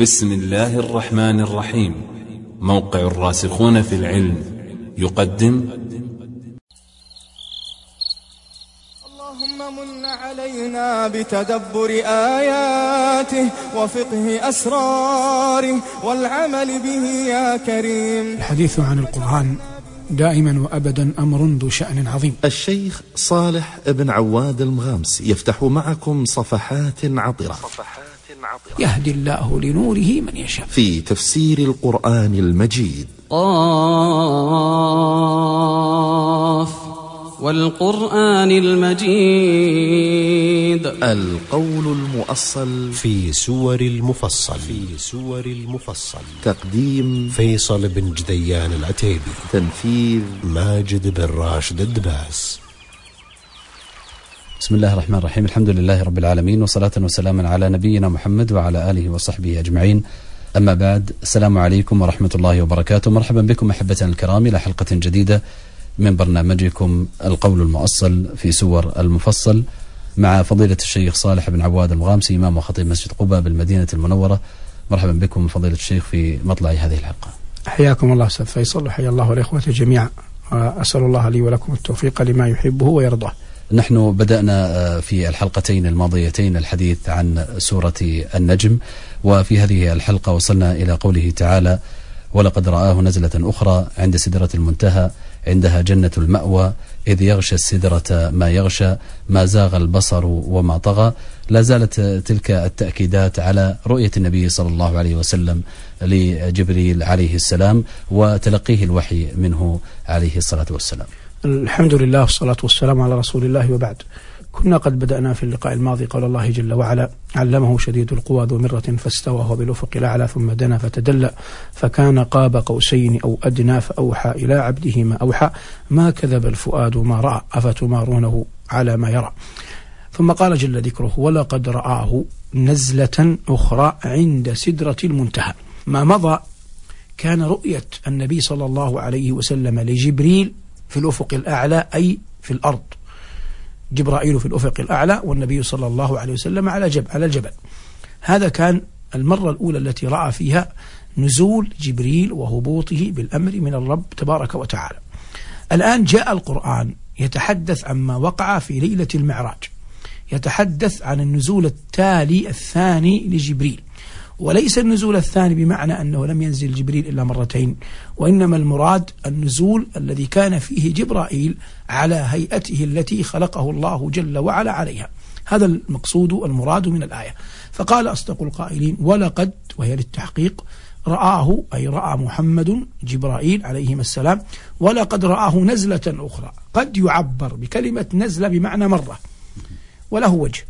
بسم الله الرحمن الرحيم. موقع الراسخون في العلم. يقدم. اللهم من علينا بتدبر آياته وفقه أسراره والعمل به يا كريم. الحديث عن القرآن دائما وأبدا أمر ذو شأن عظيم. الشيخ صالح بن عواد المغامس يفتح معكم صفحات عطرة يهدي الله لنوره من يشاء. في تفسير القرآن المجيد. قاف والقرآن المجيد. القول المؤصل في سور المفصل. في سور المفصل. تقديم فيصل بن جديان العتيبي. تنفيذ ماجد بن راشد الدباس. بسم الله الرحمن الرحيم الحمد لله رب العالمين وصلاة وسلاما على نبينا محمد وعلى آله وصحبه أجمعين أما بعد السلام عليكم ورحمة الله وبركاته مرحبا بكم أحبتنا الكرام إلى حلقة جديدة من برنامجكم القول المؤصل في سور المفصل مع فضيلة الشيخ صالح بن عواد المغامسي إمام وخطيب مسجد قباء بالمدينة المنورة مرحبا بكم فضيلة الشيخ في مطلع هذه الحلقة حياكم الله أستاذ فيصل وحيا الله الإخوة جميعا أسأل الله لي ولكم التوفيق لما يحبه ويرضاه نحن بدأنا في الحلقتين الماضيتين الحديث عن سورة النجم وفي هذه الحلقة وصلنا إلى قوله تعالى ولقد رآه نزلة أخرى عند سدرة المنتهى عندها جنة المأوى إذ يغشى السدرة ما يغشى ما زاغ البصر وما طغى لا زالت تلك التأكيدات على رؤية النبي صلى الله عليه وسلم لجبريل عليه السلام وتلقيه الوحي منه عليه الصلاة والسلام. الحمد لله والصلاة والسلام على رسول الله وبعد. كنا قد بدأنا في اللقاء الماضي قول الله جل وعلا علمه شديد القوى ذو مرة فاستوى هو بالأفق الأعلى ثم دنا فتدلى فكان قاب قوسين أو أدنى فأوحى إلى عبده ما أوحى ما كذب الفؤاد ما رأى أفتمارونه على ما يرى. ثم قال جل ذكره ولقد رآه نزلة أخرى عند سدرة المنتهى. ما مضى؟ كان رؤية النبي صلى الله عليه وسلم لجبريل في الأفق الأعلى أي في الأرض. جبرائيل في الأفق الأعلى والنبي صلى الله عليه وسلم على على الجبل. هذا كان المرة الأولى التي رأى فيها نزول جبريل وهبوطه بالأمر من الرب تبارك وتعالى. الآن جاء القرآن يتحدث عما وقع في ليلة المعراج. يتحدث عن النزول التالي الثاني لجبريل. وليس النزول الثاني بمعنى أنه لم ينزل جبريل إلا مرتين وإنما المراد النزول الذي كان فيه جبرائيل على هيئته التي خلقه الله جل وعلا عليها. هذا المقصود المراد من الآية. فقال أصدق القائلين ولقد وهي للتحقيق رآه أي رأى محمد جبرائيل عليهما السلام ولقد رآه نزلة أخرى قد يعبر بكلمة نزلة بمعنى مرة وله وجه.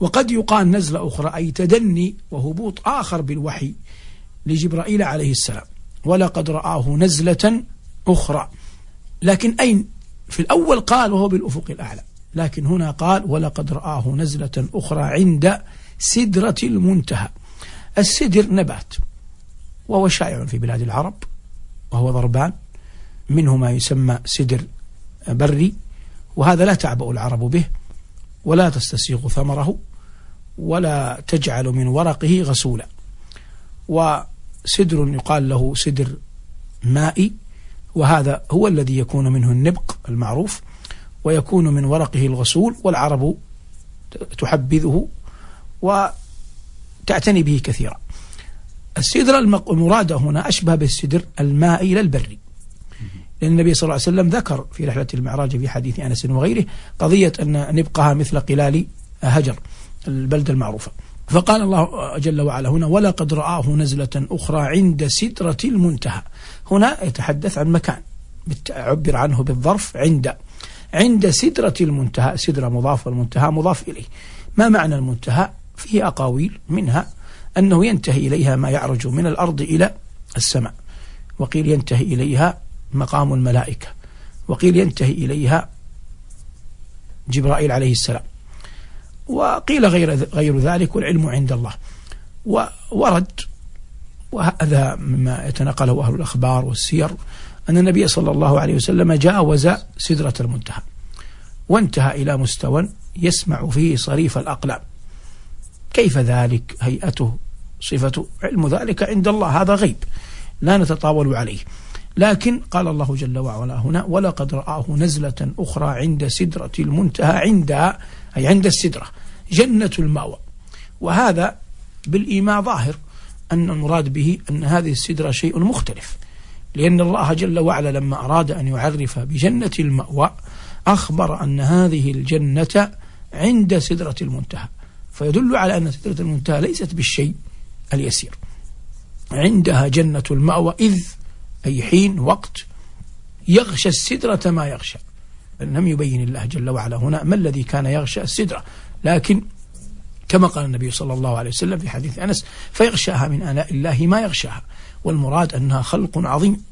وقد يقال نزلة أخرى أي تدني وهبوط آخر بالوحي لجبرائيل عليه السلام. ولقد رآه نزلة أخرى. لكن أين؟ في الأول قال وهو بالأفق الأعلى. لكن هنا قال ولقد رآه نزلة أخرى عند سدرة المنتهى. السدر نبات وهو شائع في بلاد العرب وهو ضربان منه ما يسمى سدر بري وهذا لا تعبأ العرب به. ولا تستسيغ ثمره ولا تجعل من ورقه غسولا. وسدر يقال له سدر مائي وهذا هو الذي يكون منه النبق المعروف ويكون من ورقه الغسول والعرب تحبذه وتعتني به كثيرا. السدر المرادة هنا أشبه بالسدر المائي لا البري لأن النبي صلى الله عليه وسلم ذكر في رحلة المعراج في حديث أنس وغيره قضية أن نبقها مثل قلال هجر البلدة المعروفة. فقال الله جل وعلا هنا ولقد رآه نزلة أخرى عند سدرة المنتهى. هنا يتحدث عن مكان عبر عنه بالظرف عند عند سدرة المنتهى. سدرة مضاف والمنتهى مضاف إليه. ما معنى المنتهى؟ فيه أقاويل منها أنه ينتهي إليها ما يعرج من الأرض إلى السماء وقيل ينتهي إليها مقام الملائكة. وقيل ينتهي إليها جبرائيل عليه السلام. وقيل غير غير ذلك والعلم عند الله. وورد وهذا مما يتنقله أهل الأخبار والسير أن النبي صلى الله عليه وسلم جاوز سدرة المنتهى وانتهى إلى مستوى يسمع فيه صريف الأقلام. كيف ذلك هيئته صفة علم ذلك عند الله؟ هذا غيب. لا نتطاول عليه. لكن قال الله جل وعلا هنا ولقد رآه نزلة أخرى عند سدرة المنتهى عند أي عند السدرة جنة المأوى. وهذا بالإيماء ظاهر أن المراد به أن هذه السدرة شيء مختلف لأن الله جل وعلا لما أراد أن يعرف بجنة المأوى أخبر أن هذه الجنة عند سدرة المنتهى. فيدل على أن سدرة المنتهى ليست بالشيء اليسير. عندها جنة المأوى إذ أي حين وقت يغشى السدرة ما يغشى. لم يبين الله جل وعلا هنا ما الذي كان يغشى السدرة. لكن كما قال النبي صلى الله عليه وسلم في حديث أنس فيغشاها من آلاء الله ما يغشاها. والمراد أنها خلق عظيم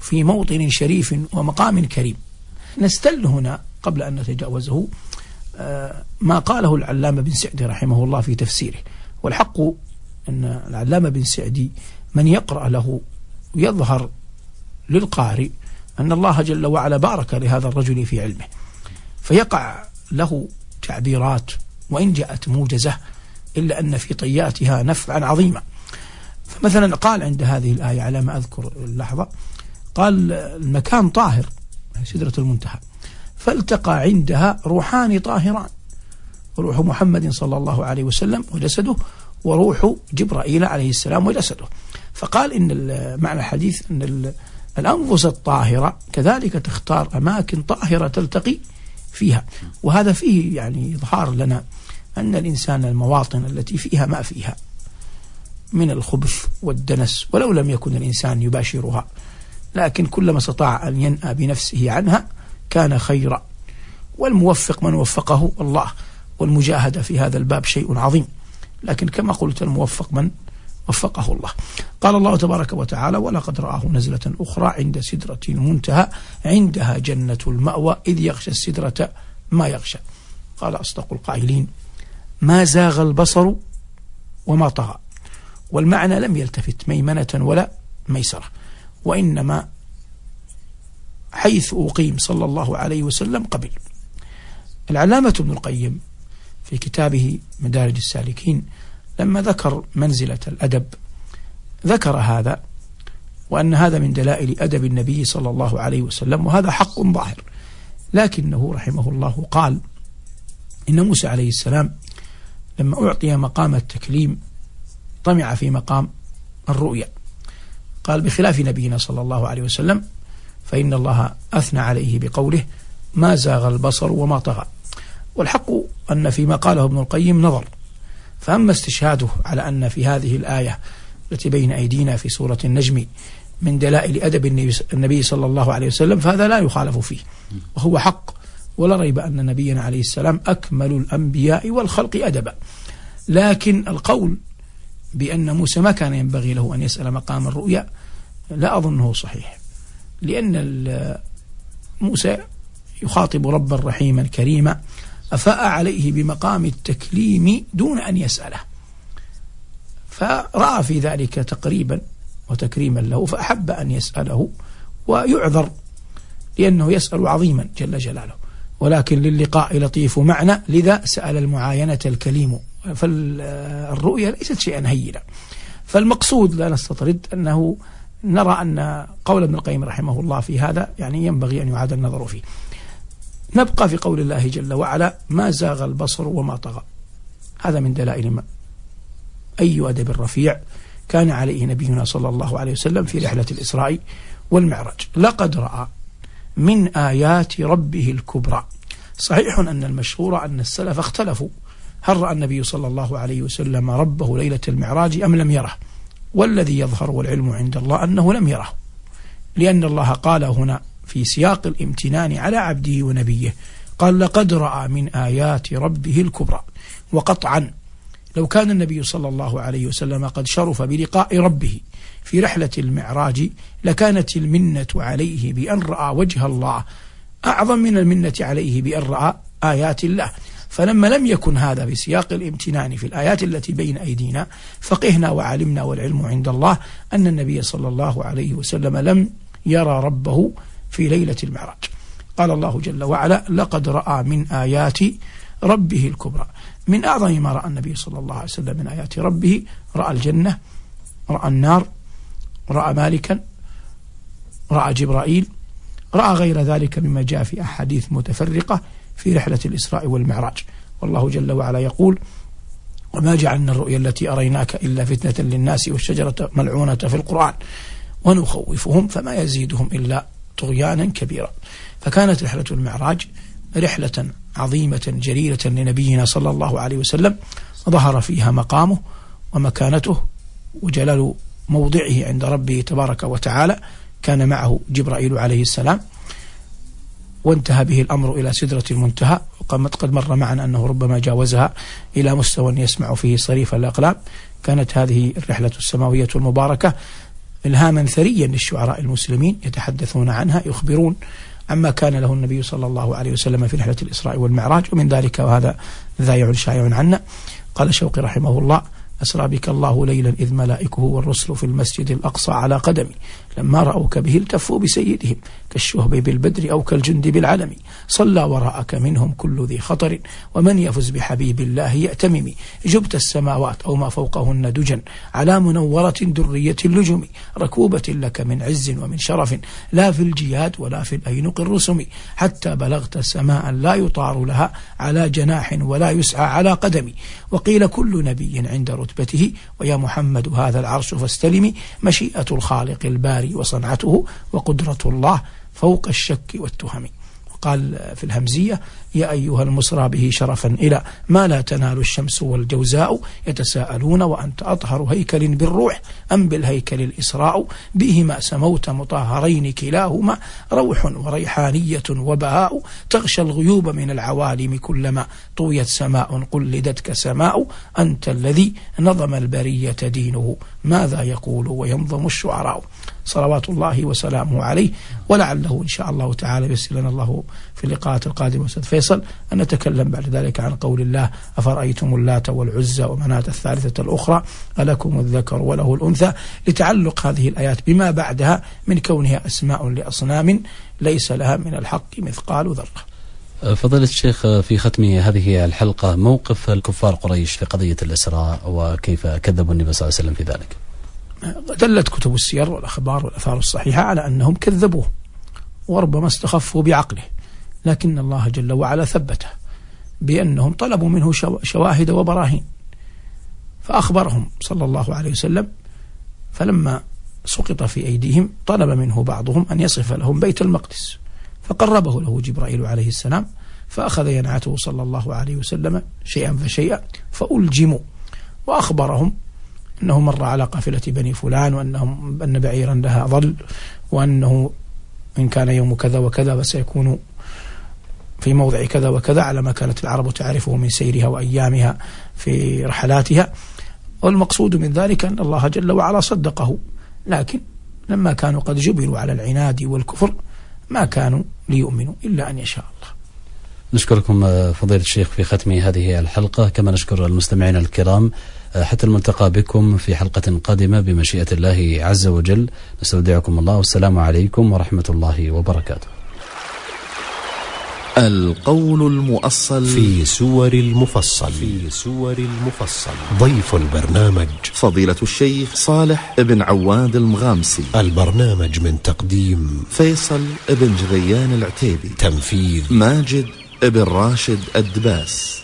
في موطن شريف ومقام كريم. نستل هنا قبل أن نتجاوزه آه، ما قاله العلامة بن سعدي رحمه الله في تفسيره. والحق أن العلامة بن سعدي من يقرأ له يظهر للقارئ أن الله جل وعلا بارك لهذا الرجل في علمه. فيقع له تعبيرات وإن جاءت موجزة إلا أن في طياتها نفعا عظيما. فمثلا قال عند هذه الآية على ما أذكر اللحظة قال المكان طاهر سدرة المنتهى فالتقى عندها روحان طاهران روح محمد صلى الله عليه وسلم وجسده وروح جبرائيل عليه السلام وجسده. فقال إن معنى الحديث أن الأنفس الطاهرة كذلك تختار أماكن طاهرة تلتقي فيها. وهذا فيه يعني إظهار لنا أن الإنسان المواطن التي فيها ما فيها من الخبث والدنس ولو لم يكن الإنسان يباشرها لكن كلما استطاع أن ينأى بنفسه عنها كان خيرا. والموفق من وفقه الله والمجاهدة في هذا الباب شيء عظيم. لكن كما قلت الموفق من وفقه الله. قال الله تبارك وتعالى ولقد رآه نزلة أخرى عند سدرة المنتهى عندها جنة المأوى إذ يغشى السدرة ما يغشى. قال أصدق القائلين ما زاغ البصر وما طغى والمعنى لم يلتفت ميمنة ولا ميسرة وإنما حيث أقيم صلى الله عليه وسلم قبل. العلامة ابن القيم في كتابه مدارج السالكين لما ذكر منزلة الأدب ذكر هذا وأن هذا من دلائل أدب النبي صلى الله عليه وسلم وهذا حق ظاهر. لكنه رحمه الله قال إن موسى عليه السلام لما أعطي مقام التكليم طمع في مقام الرؤيا. قال بخلاف نبينا صلى الله عليه وسلم فإن الله أثنى عليه بقوله ما زاغ البصر وما طغى والحق أن فيما قاله ابن القيم نظر. فأما استشهاده على أن في هذه الآية التي بين أيدينا في سورة النجم من دلائل أدب النبي صلى الله عليه وسلم فهذا لا يخالف فيه. وهو حق. ولا ريب أن نبينا عليه السلام أكمل الأنبياء والخلق أدبا. لكن القول بأن موسى ما كان ينبغي له أن يسأل مقام الرؤيا لا أظنه صحيح. لأن موسى يخاطب ربا رحيما كريما أفاء عليه بمقام التكليم دون أن يسأله. فرأى في ذلك تقريبا وتكريما له فأحب أن يسأله ويعذر لأنه يسأل عظيما جل جلاله. ولكن للقاء لطيف معنى لذا سأل المعاينة الكليم. فالرؤيا ليست شيئا هينا فالمقصود لا نستطرد أنه نرى أن قول ابن القيم رحمه الله في هذا يعني ينبغي أن يعاد النظر فيه. نبقى في قول الله جل وعلا ما زاغ البصر وما طغى هذا من دلائل ما. أي أدب رفيع كان عليه نبينا صلى الله عليه وسلم في رحلة الإسراء والمعراج. لقد رأى من آيات ربه الكبرى. صحيح أن المشهور أن السلف اختلفوا هل رأى النبي صلى الله عليه وسلم ربه ليلة المعراج أم لم يره؟ والذي يظهر والعلم عند الله أنه لم يره. لأن الله قال هنا في سياق الامتنان على عبده ونبيه. قال لقد رأى من آيات ربه الكبرى. وقطعا لو كان النبي صلى الله عليه وسلم قد شرف بلقاء ربه في رحلة المعراج لكانت المنة عليه بأن رأى وجه الله. أعظم من المنة عليه بأن رأى آيات الله. فلما لم يكن هذا بسياق الامتنان في الآيات التي بين أيدينا فقهنا وعلمنا والعلم عند الله أن النبي صلى الله عليه وسلم لم يرى ربه في ليلة المعراج. قال الله جل وعلا لقد رأى من آيات ربه الكبرى. من أعظم ما رأى النبي صلى الله عليه وسلم من آيات ربه رأى الجنة رأى النار رأى مالكا رأى جبرائيل رأى غير ذلك مما جاء في أحاديث متفرقة في رحلة الإسراء والمعراج. والله جل وعلا يقول وما جعلنا الرؤيا التي أريناك إلا فتنة للناس والشجرة ملعونة في القرآن ونخوفهم فما يزيدهم إلا طغيانا كبيرا. فكانت رحلة المعراج رحلة عظيمة جليلة لنبينا صلى الله عليه وسلم. ظهر فيها مقامه ومكانته وجلال موضعه عند ربه تبارك وتعالى. كان معه جبرائيل عليه السلام. وانتهى به الأمر إلى سدرة المنتهى. وقد قد مر معنا أنه ربما جاوزها إلى مستوى يسمع فيه صريف الأقلام. كانت هذه الرحلة السماوية المباركة إلهاما ثريا للشعراء المسلمين يتحدثون عنها يخبرون عما كان له النبي صلى الله عليه وسلم في رحلة الإسراء والمعراج ومن ذلك وهذا ذايع شائع عنا. قال شوقي رحمه الله أسرى بك الله ليلا إذ ملائكه والرسل في المسجد الأقصى على قدمي. لما رأوك به التفوا بسيدهم كالشهب بالبدر أو كالجند بالعلم. صلى وراءك منهم كل ذي خطر ومن يفز بحبيب الله يأتمم. جبت السماوات أو ما فوقهن دجا على منورة درية اللجم. ركوبة لك من عز ومن شرف لا في الجياد ولا في الأينق الرسم حتى بلغت سماء لا يطار لها على جناح ولا يسعى على قدم. وقيل كل نبي عند رتبته ويا محمد هذا العرش فاستلمي مشيئة الخالق الباري وصنعته وقدرة الله فوق الشك والتهم. قال في الهمزية يا أيها المسرى به شرفا إلى ما لا تنال الشمس والجوزاء يتساءلون وأنت أطهر هيكل بالروح أم بالهيكل الإسراء؟ بهما سموت مطهرين كلاهما روح وريحانية وبهاء تغشى الغيوب من العوالم كلما طويت سماء قلدتك سماء أنت الذي نظم البرية دينه ماذا يقول وينظم الشعراء؟ صلوات الله وسلامه عليه. ولعله إن شاء الله تعالى يسر لنا الله في اللقاءات القادمة أستاذ فيصل أن نتكلم بعد ذلك عن قول الله أفرأيتم اللات والعزى ومناة الثالثة الأخرى؟ ألكم الذكر وله الأنثى. لتعلق هذه الآيات بما بعدها من كونها أسماء لأصنام ليس لها من الحق مثقال ذرة. فضيلة الشيخ في ختم هذه الحلقة موقف الكفار قريش في قضية الإسراء وكيف كذبوا النبي صلى الله عليه وسلم في ذلك؟ دلت كتب السير والأخبار والأثار الصحيحة على أنهم كذبوه وربما استخفوا بعقله لكن الله جل وعلا ثبته بأنهم طلبوا منه شواهد وبراهين. فأخبرهم صلى الله عليه وسلم فلما سقط في أيديهم طلب منه بعضهم أن يصف لهم بيت المقدس. فقربه له جبرائيل عليه السلام فأخذ ينعته صلى الله عليه وسلم شيئا فشيئا فألجموا وأخبرهم أنه مر على قافلة بني فلان وأنهم أن بعيرا لها ظل وأنه إن كان يوم كذا وكذا فسيكون في موضع كذا وكذا على ما كانت العرب تعرفه من سيرها وأيامها في رحلاتها. والمقصود من ذلك أن الله جل وعلا صدقه لكن لما كانوا قد جبلوا على العناد والكفر ما كانوا ليؤمنوا إلا أن يشاء الله. نشكركم فضيلة الشيخ في ختم هذه الحلقة. كما نشكر المستمعين الكرام حتى الملتقى بكم في حلقة قادمة بمشيئة الله عز وجل. نستودعكم الله والسلام عليكم ورحمة الله وبركاته. القول المؤصل في سور المفصل. في سور المفصل. ضيف البرنامج. فضيلة الشيخ صالح بن عواد المغامسي. البرنامج من تقديم فيصل بن جريان العتيبي. تنفيذ ماجد بن راشد الدباس.